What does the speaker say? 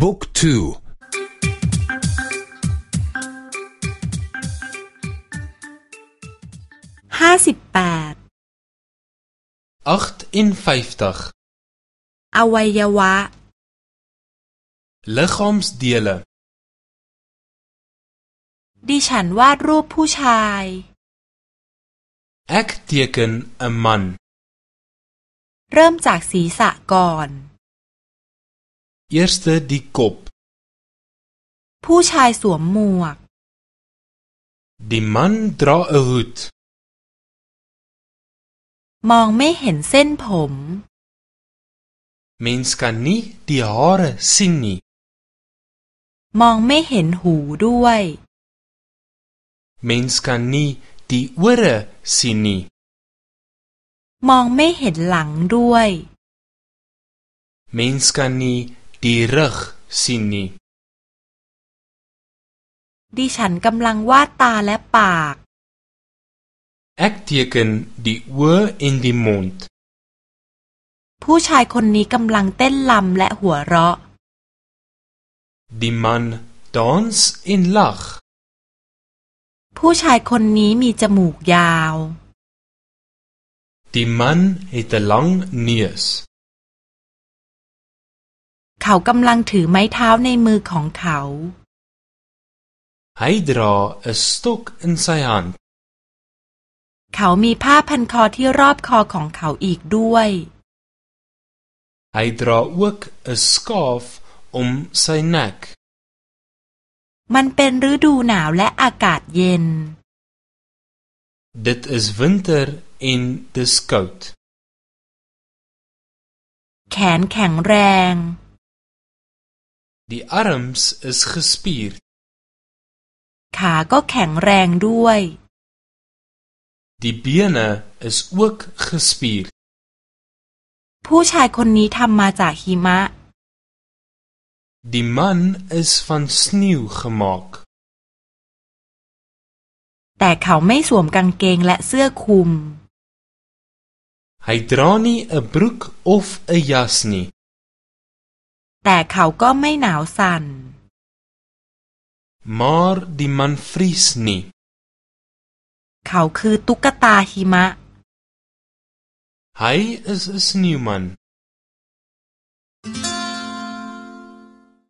บุ๊กทูห้าสิบแปดอวัยวะ lichaamsdele ดิฉันวาดรูปผู้ชาย ek teken 'n man เริ่มจากศีรษะก่อน eerste die kop ผู้ชายสวมหมวก die man dra 'n hoed มองไม่เห็นเส้นผม mens kan nie die hare sien nie มองไม่เห็นหูด้วย mens kan nie die ore sien nie มองไม่เห็นหลังด้วย mens kan nie die rug sien nie ดิฉันกำลังวาดตาและปาก ek teken die oë en die mond ผู้ชายคนนี้กำลังเต้นลำและหัวเราะ die man dans en lag ผู้ชายคนนี้มีจมูกยาว die man het 'n lang neus เขากำลังถือไม้เท้าในมือของเขา hy dra 'n stok in sy hand เขามีผ้าพันคอที่รอบคอของเขาอีกด้วย hy dra ook 'n skaaf om sy nek มันเป็นฤดูหนาวและอากาศเย็น dit is winter en dis koud แขนแข็งแรง die arms is gespierd ขาก็แข็งแรงด้วย die bene is ook gespierd ผู้ชายคนนี้ทำมาจากหิมะ die man is van sneeu gemaak แต่เขาไม่สวมกางเกงและเสื้อคลุม hy dra nie 'n broek of 'n jas nie แต่เขาก็ไม่หนาวสั่น maar die man vries nie เขาคือตุ๊กตาหิมะ hy is 'n sneeuman